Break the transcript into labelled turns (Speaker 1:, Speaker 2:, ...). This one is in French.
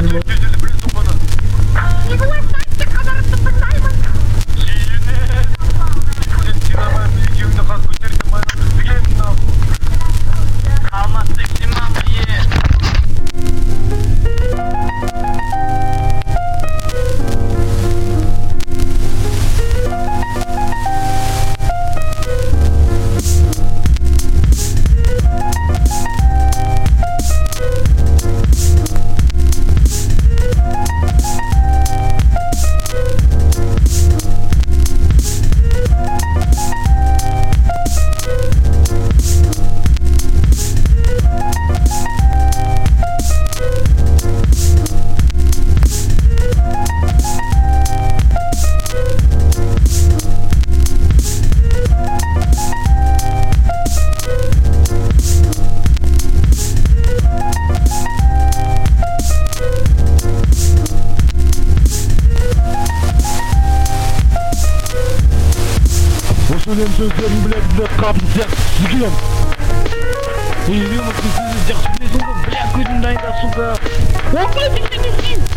Speaker 1: Николай, Ölen sözlerim bilet bilet kabzı Biliyorum Biliyorum sizi zerk de